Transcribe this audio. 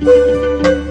Música